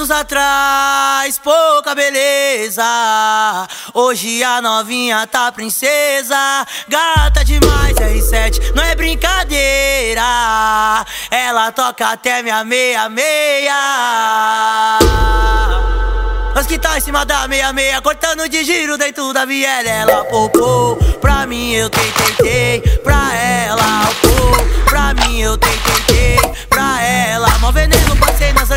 Anos atrás, pouca beleza. Hoje a novinha tá princesa. Gata demais, R7, não é brincadeira. Ela toca até minha meia-meia. Nós que tá em cima da meia-meia, cortando de giro dentro da viela. Ela popou, pra mim eu tentei, tei, pra ela,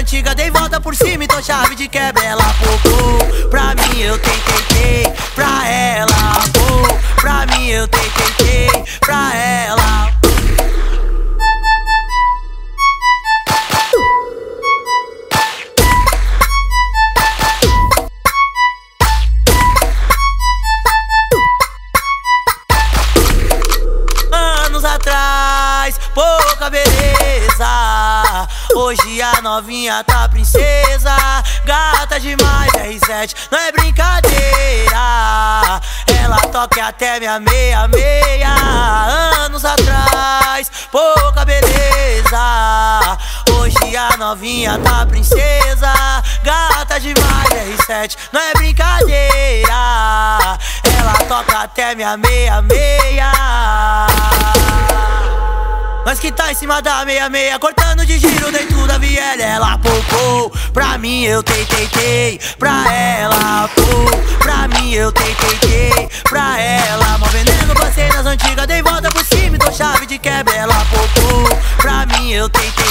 antigas, dei volta por cima, então chave de quebra. Ela popou, pra mim eu tentei, tei, pra ela, pô. Pra mim eu tentei, tei, pra ela. anos atrás, pouca beleza. Hoje a novinha tá princesa, gata demais, R7, não é brincadeira. Ela toca até minha meia-meia. Anos atrás, pouca beleza. Hoje a novinha tá princesa, gata demais, R7, não é brincadeira. Ela toca até minha meia-meia. Nós que tá em cima da meia-meia, cortando de giro dentro da viela. Ela poucou, pra mim eu tentei, tei, pra ela, pô. Pra mim eu tentei, tei, pra ela. Mó veneno, passei nas antigas, dei volta por cima, dou chave de quebra. Ela poucou, pra mim eu tentei.